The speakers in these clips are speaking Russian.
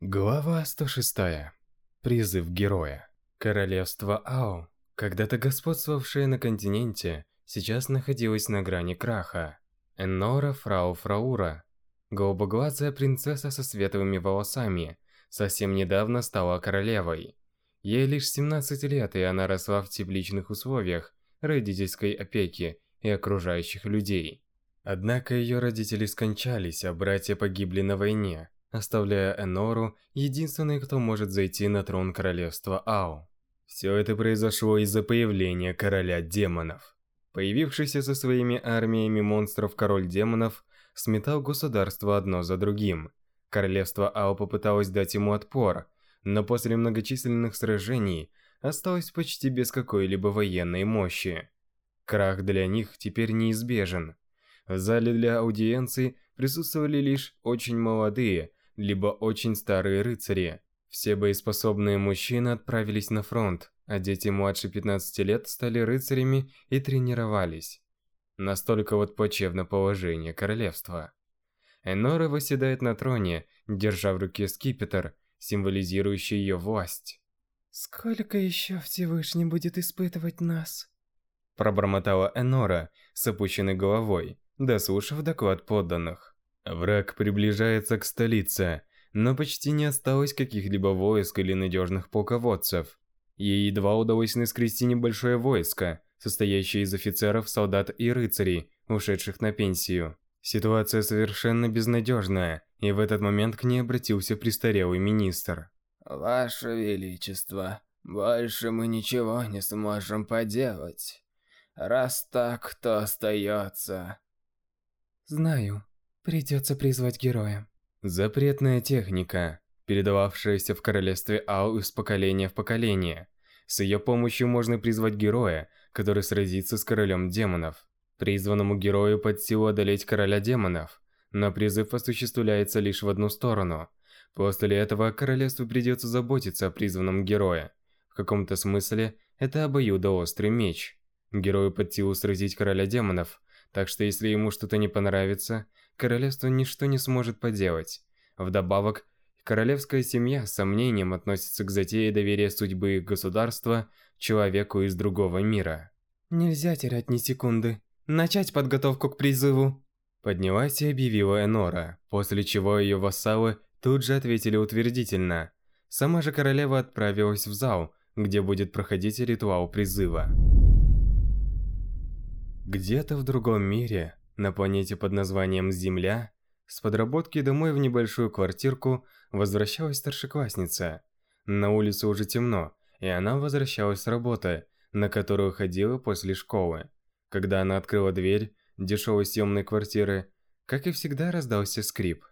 Глава 106. Призыв героя. Королевство Ао, когда-то господствовавшее на континенте, сейчас находилось на грани краха. Эннора Фрау Фраура, голубоглазая принцесса со светлыми волосами, совсем недавно стала королевой. Ей лишь 17 лет, и она росла в тепличных условиях родительской опеки и окружающих людей. Однако ее родители скончались, а братья погибли на войне, оставляя Энору единственной, кто может зайти на трон королевства Ао. Все это произошло из-за появления короля демонов. Появившийся со своими армиями монстров король демонов сметал государство одно за другим. Королевство Ао попыталось дать ему отпор, но после многочисленных сражений осталось почти без какой-либо военной мощи. Крах для них теперь неизбежен. В зале для аудиенций присутствовали лишь очень молодые, либо очень старые рыцари. Все боеспособные мужчины отправились на фронт, а дети младше 15 лет стали рыцарями и тренировались. Настолько вот плачевно положение королевства. Энора восседает на троне, держа в руке скипетр, символизирующий ее власть. «Сколько еще Всевышний будет испытывать нас?» Пробормотала Энора с опущенной головой, дослушав доклад подданных. Враг приближается к столице, но почти не осталось каких-либо войск или надежных полководцев. Ей едва удалось наскрести небольшое войско, состоящее из офицеров, солдат и рыцарей, ушедших на пенсию. Ситуация совершенно безнадежная, и в этот момент к ней обратился престарелый министр. «Ваше Величество, больше мы ничего не сможем поделать. Раз так, то остается...» «Знаю», Придется призвать героя. Запретная техника, передававшаяся в королевстве Ау из поколения в поколение. С ее помощью можно призвать героя, который сразится с королем демонов. Призванному герою под силу одолеть короля демонов, но призыв осуществляется лишь в одну сторону. После этого королевству придется заботиться о призванном герое. В каком-то смысле это обоюдоострый меч. Герою под силу сразить короля демонов, так что если ему что-то не понравится, королевство ничто не сможет поделать. Вдобавок, королевская семья с сомнением относится к затее доверия судьбы их государства человеку из другого мира. Нельзя терять ни секунды. Начать подготовку к призыву. Поднялась и объявила Энора, после чего ее вассалы тут же ответили утвердительно. Сама же королева отправилась в зал, где будет проходить ритуал призыва. Где-то в другом мире на планете под названием Земля с подработки домой в небольшую квартирку возвращалась старшеклассница. На улице уже темно, и она возвращалась с работы, на которую ходила после школы. Когда она открыла дверь дешевой съемной квартиры, как и всегда раздался скрип.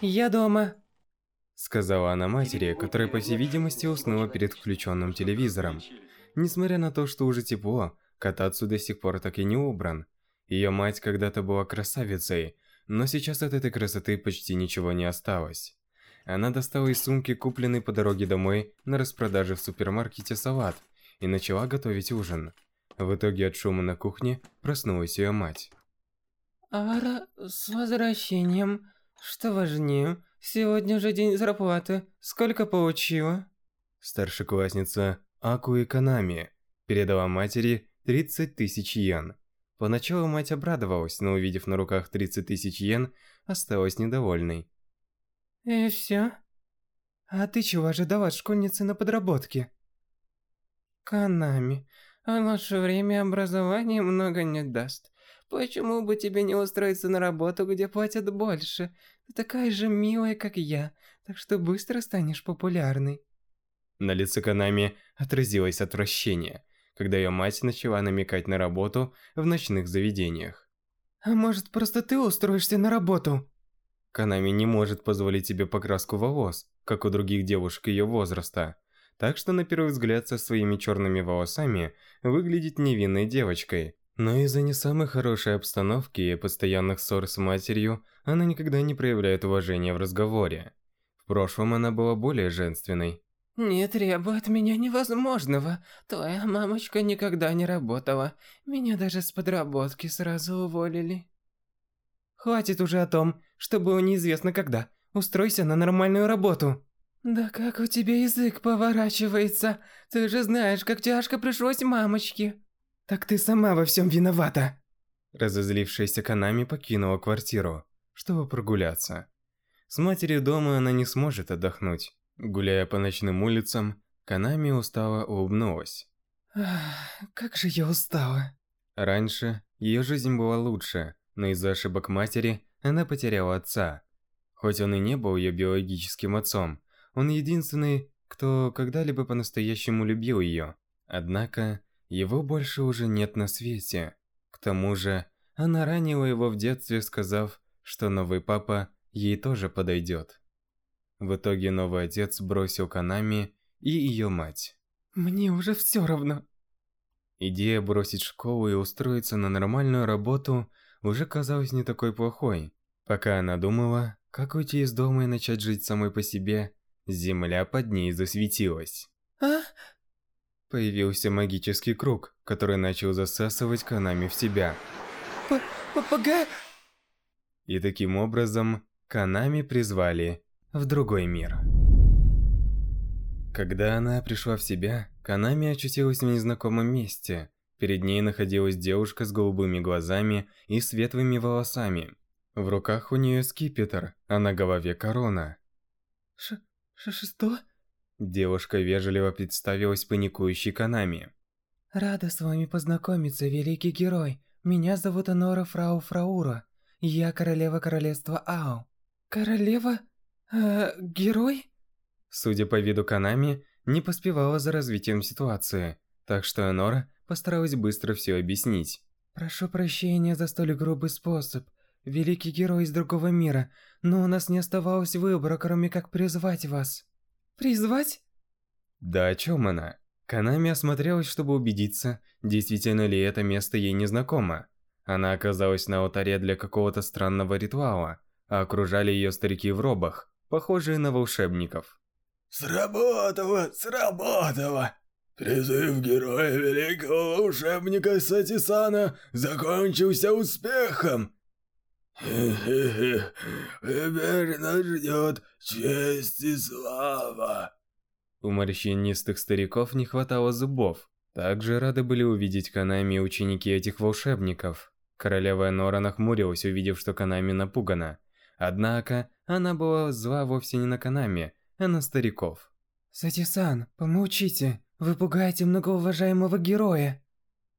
«Я дома», — сказала она матери, которая, по всей видимости, уснула перед включенным телевизором. Несмотря на то, что уже тепло, кататься до сих пор так и не убран. Ее мать когда-то была красавицей, но сейчас от этой красоты почти ничего не осталось. Она достала из сумки купленный по дороге домой на распродаже в супермаркете салат и начала готовить ужин. В итоге от шума на кухне проснулась ее мать. «Ара, с возвращением. Что важнее, сегодня же день зарплаты. Сколько получила?» Старшеклассница Аку Канами передала матери 30 тысяч йен. Поначалу мать обрадовалась, но увидев на руках 30 тысяч йен, осталась недовольной. «И все? А ты чего ожидала от школьницы на подработке?» «Канами, а наше время образования много не даст. Почему бы тебе не устроиться на работу, где платят больше? Ты такая же милая, как я, так что быстро станешь популярной». На лице Канами отразилось отвращение когда ее мать начала намекать на работу в ночных заведениях. «А может, просто ты устроишься на работу?» Канами не может позволить себе покраску волос, как у других девушек ее возраста, так что на первый взгляд со своими черными волосами выглядит невинной девочкой. Но из-за не самой хорошей обстановки и постоянных ссор с матерью, она никогда не проявляет уважения в разговоре. В прошлом она была более женственной. «Не требуй от меня невозможного. Твоя мамочка никогда не работала. Меня даже с подработки сразу уволили». «Хватит уже о том, что было неизвестно когда. Устройся на нормальную работу. Да как у тебя язык поворачивается? Ты же знаешь, как тяжко пришлось мамочке. Так ты сама во всем виновата. Разозлившаяся Канами покинула квартиру, чтобы прогуляться. С матерью дома она не сможет отдохнуть. Гуляя по ночным улицам, Канами устало улыбнулась. Ах, как же я устала. Раньше ее жизнь была лучше, но из-за ошибок матери она потеряла отца. Хоть он и не был ее биологическим отцом, он единственный, кто когда-либо по-настоящему любил ее. Однако, его больше уже нет на свете. К тому же, она ранила его в детстве, сказав, что новый папа ей тоже подойдет. В итоге новый отец бросил Канами и ее мать. Мне уже все равно. Идея бросить школу и устроиться на нормальную работу уже казалась не такой плохой. Пока она думала, как уйти из дома и начать жить самой по себе, земля под ней засветилась. А? Появился магический круг, который начал засасывать Канами в себя. Попугай? И таким образом, Канами призвали в другой мир. Когда она пришла в себя, Канами очутилась в незнакомом месте. Перед ней находилась девушка с голубыми глазами и светлыми волосами. В руках у нее скипетр, а на голове корона. Ш... ш... что? Девушка вежливо представилась паникующей Канами. Рада с вами познакомиться, великий герой. Меня зовут Анора Фрау Фраура. Я королева королевства Ао. Королева? Э, герой? Судя по виду Канами, не поспевала за развитием ситуации, так что Анора постаралась быстро все объяснить. Прошу прощения за столь грубый способ, великий герой из другого мира, но у нас не оставалось выбора, кроме как призвать вас. Призвать? Да о чем она? Канами осмотрелась, чтобы убедиться, действительно ли это место ей незнакомо. Она оказалась на алтаре для какого-то странного ритуала, а окружали ее старики в робах, похожие на волшебников. Сработало, сработало! Призыв героя великого волшебника Сатисана закончился успехом! Хе-хе-хе, теперь нас ждет честь и слава. У морщинистых стариков не хватало зубов. Также рады были увидеть Канами и ученики этих волшебников. Королева Нора нахмурилась, увидев, что Канами напугана. Однако, она была зла вовсе не на Канами, а на стариков. Сати-сан, помолчите. Вы пугаете многоуважаемого героя.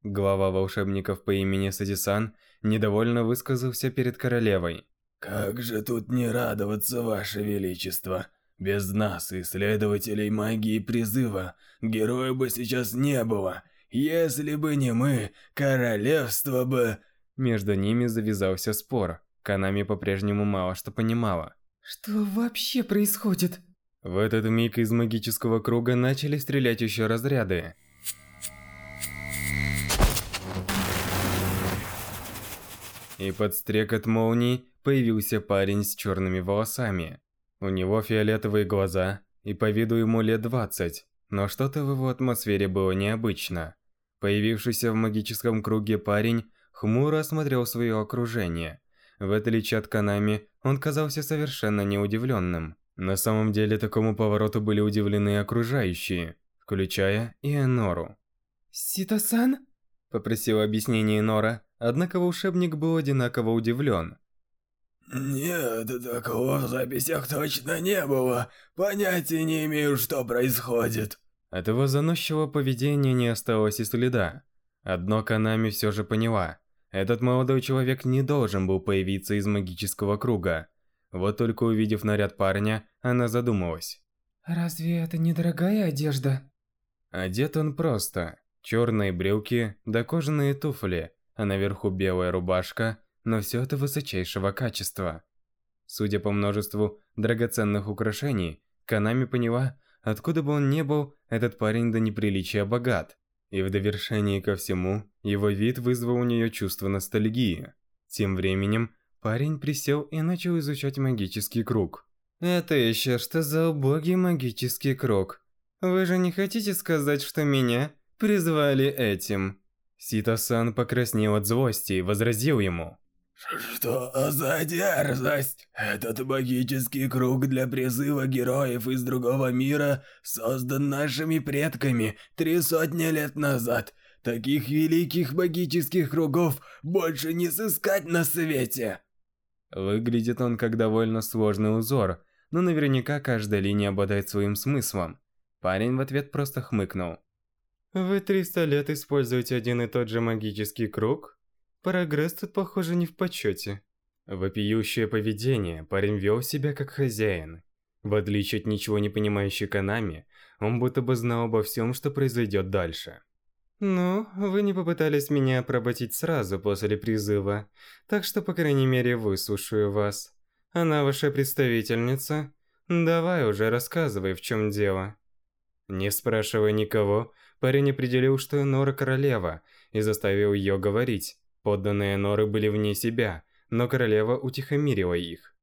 Глава волшебников по имени Сатисан недовольно высказался перед королевой. «Как же тут не радоваться, Ваше Величество! Без нас, исследователей магии призыва, героя бы сейчас не было. Если бы не мы, королевство бы...» Между ними завязался спор. Канами по-прежнему мало что понимала. Что вообще происходит? В этот миг из магического круга начали стрелять еще разряды. И под стрекот молний появился парень с черными волосами. У него фиолетовые глаза, и по виду ему лет 20, но что-то в его атмосфере было необычно. Появившийся в магическом круге парень хмуро осмотрел свое окружение. В отличие от Канами, он казался совершенно неудивленным. На самом деле такому повороту были удивлены окружающие, включая и Энору. «Сито-сан?» – попросила объяснение Нора, однако волшебник был одинаково удивлен. «Нет, такого в записях точно не было. Понятия не имею, что происходит». От его заносчивого поведения не осталось и следа. Одно Канами все же поняла. Этот молодой человек не должен был появиться из магического круга. Вот только увидев наряд парня, она задумалась. «Разве это не дорогая одежда?» Одет он просто. Черные брюки, да кожаные туфли, а наверху белая рубашка, но все это высочайшего качества. Судя по множеству драгоценных украшений, Канами поняла, откуда бы он ни был, этот парень до неприличия богат. И в довершении ко всему, его вид вызвал у нее чувство ностальгии. Тем временем, Парень присел и начал изучать магический круг. «Это еще что за убогий магический круг? Вы же не хотите сказать, что меня призвали этим?» Сита-сан покраснел от злости и возразил ему. Что за дерзость? Этот магический круг для призыва героев из другого мира создан нашими предками три сотни лет назад. Таких великих магических кругов больше не сыскать на свете. Выглядит он как довольно сложный узор, но наверняка каждая линия обладает своим смыслом. Парень в ответ просто хмыкнул. Вы 300 лет используете один и тот же магический круг? Прогресс тут, похоже, не в почете. Вопиющее поведение, парень вел себя как хозяин. В отличие от ничего не понимающей Канами, он будто бы знал обо всем, что произойдет дальше. «Ну, вы не попытались меня поработить сразу после призыва, так что, по крайней мере, выслушаю вас. Она ваша представительница? Давай уже рассказывай, в чем дело». Не спрашивая никого, парень определил, что Нора королева, и заставил ее говорить. Подданные Норы были вне себя, но королева утихомирила их.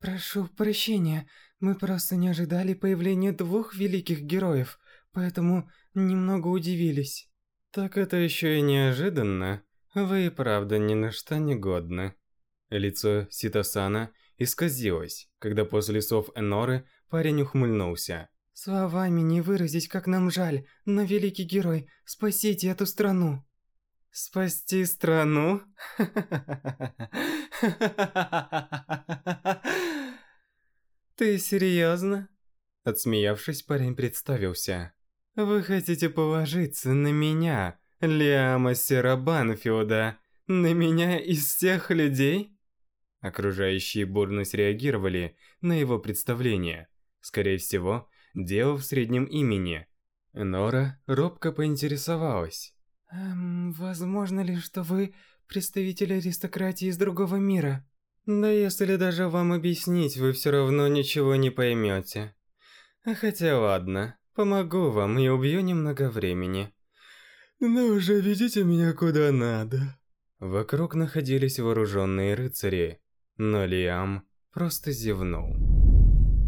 «Прошу прощения, мы просто не ожидали появления двух великих героев, поэтому немного удивились». «Так это еще и неожиданно. Вы и правда ни на что не годны». Лицо Ситосана исказилось, когда после слов Эноры парень ухмыльнулся. «Словами не выразить, как нам жаль, но великий герой, спасите эту страну!» Спасти страну? Ты серьезно? Отсмеявшись, парень представился. Вы хотите положиться на меня, Лиама Серабанфилда, на меня из всех людей? Окружающие бурно среагировали на его представление. Скорее всего, дело в среднем имени. Нора робко поинтересовалась. Эм, возможно ли, что вы представитель аристократии из другого мира? Да если даже вам объяснить, вы все равно ничего не поймете. Хотя ладно, помогу вам и убью немного времени. Но уже ведите меня куда надо. Вокруг находились вооруженные рыцари, но Лиам просто зевнул.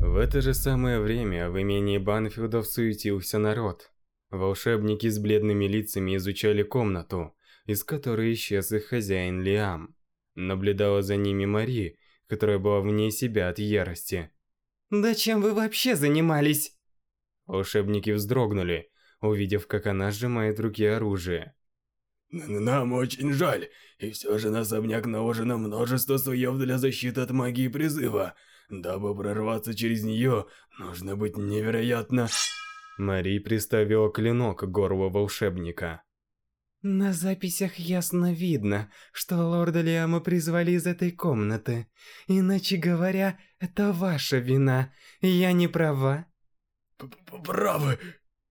В это же самое время в имении Банфилдов суетился народ. Волшебники с бледными лицами изучали комнату, из которой исчез их хозяин Лиам. Наблюдала за ними Мари, которая была вне себя от ярости. «Да чем вы вообще занимались?» Волшебники вздрогнули, увидев, как она сжимает в руке оружие. «Нам очень жаль, и все же на особняк наложено множество слоев для защиты от магии призыва. Дабы прорваться через нее, нужно быть невероятно...» Мари приставила клинок к горлу волшебника. На записях ясно видно, что лорда Лиама призвали из этой комнаты. Иначе говоря, это ваша вина. Я не права? Правы.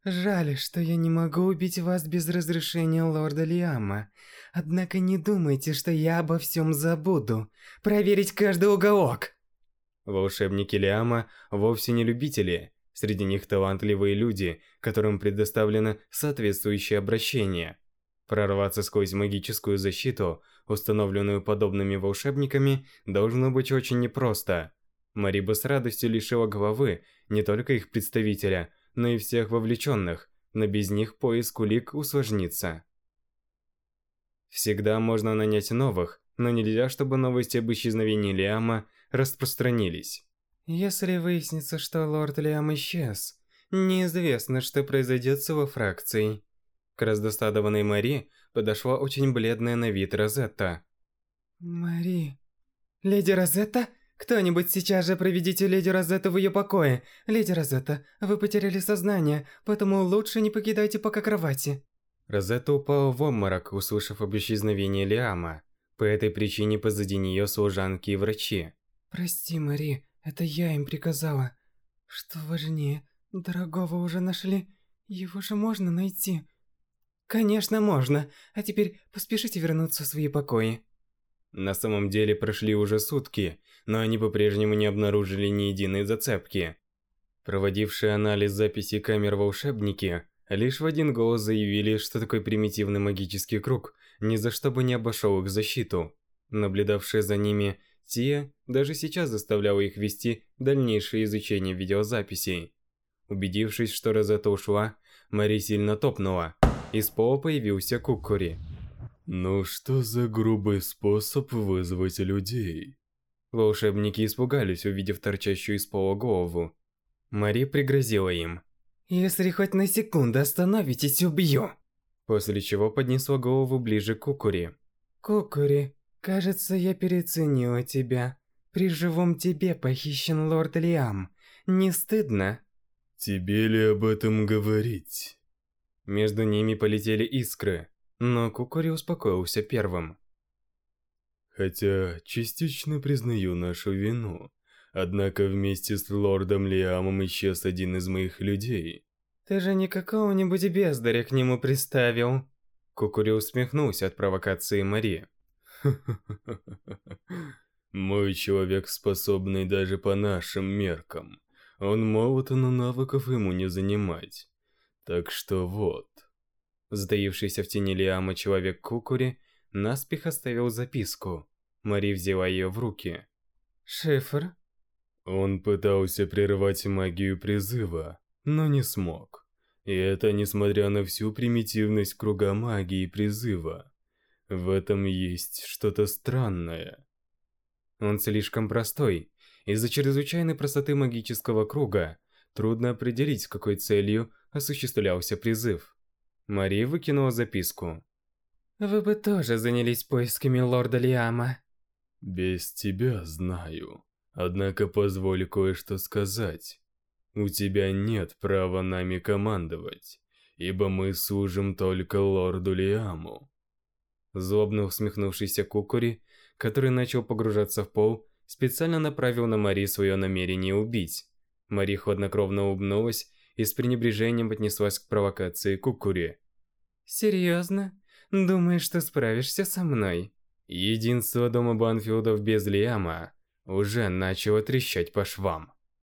Жаль, что я не могу убить вас без разрешения лорда Лиама. Однако не думайте, что я обо всем забуду. Проверить каждый уголок. Волшебники Лиама вовсе не любители Среди них талантливые люди, которым предоставлено соответствующее обращение. Прорваться сквозь магическую защиту, установленную подобными волшебниками, должно быть очень непросто. Мариба с радостью лишила головы не только их представителя, но и всех вовлеченных, но без них поиск улик усложнится. Всегда можно нанять новых, но нельзя, чтобы новости об исчезновении Лиама распространились. Если выяснится, что лорд Лиам исчез, неизвестно, что произойдет с его фракцией. К раздосадованной Мари подошла очень бледная на вид Розетта. Мари... Леди Розетта? Кто-нибудь сейчас же проведите леди Розетту в ее покое. Леди Розетта, вы потеряли сознание, поэтому лучше не покидайте пока кровати. Розетта упала в обморок, услышав об исчезновении Лиама. По этой причине позади нее служанки и врачи. Прости, Мари, это я им приказала. Что важнее, дорогого уже нашли? Его же можно найти. Конечно, можно. А теперь поспешите вернуться в свои покои. На самом деле прошли уже сутки, но они по-прежнему не обнаружили ни единой зацепки. Проводившие анализ записей камер волшебники лишь в один голос заявили, что такой примитивный магический круг ни за что бы не обошел их защиту. Наблюдавшие за ними Тия даже сейчас заставляла их вести дальнейшее изучение видеозаписей. Убедившись, что Розетта ушла, Мари сильно топнула. Из пола появился Кукури. Ну что за грубый способ вызвать людей? Волшебники испугались, увидев торчащую из пола голову. Мари пригрозила им. «Если хоть на секунду остановитесь, убью!» После чего поднесла голову ближе к Кукури. «Кукури, кажется, я переоценила тебя. При живом тебе похищен лорд Лиам. Не стыдно?» «Тебе ли об этом говорить?» Между ними полетели искры, но Кукури успокоился первым. Хотя частично признаю нашу вину. Однако вместе с лордом Лиамом исчез один из моих людей. Ты же не какого-нибудь бездаря к нему приставил. Кукури усмехнулся от провокации Мари. Мой человек способный даже по нашим меркам. Он молод, но навыков ему не занимать. Так что вот. Сдаившийся в тени Лиама человек Кукури наспех оставил записку. Мари взяла ее в руки. «Шифр?» Он пытался прервать магию призыва, но не смог. И это несмотря на всю примитивность круга магии призыва. В этом есть что-то странное. Он слишком простой. Из-за чрезвычайной простоты магического круга трудно определить, с какой целью осуществлялся призыв. Мария выкинула записку. «Вы бы тоже занялись поисками лорда Лиама». «Без тебя знаю. Однако позволь кое-что сказать. У тебя нет права нами командовать, ибо мы служим только лорду Лиаму». Злобно усмехнувшийся Кукури, который начал погружаться в пол, специально направил на Мари свое намерение убить. Мари хладнокровно улыбнулась и с пренебрежением отнеслась к провокации Кукури. «Серьезно? Думаешь, что справишься со мной?» Единство дома Банфилдов без Лиама уже начало трещать по швам.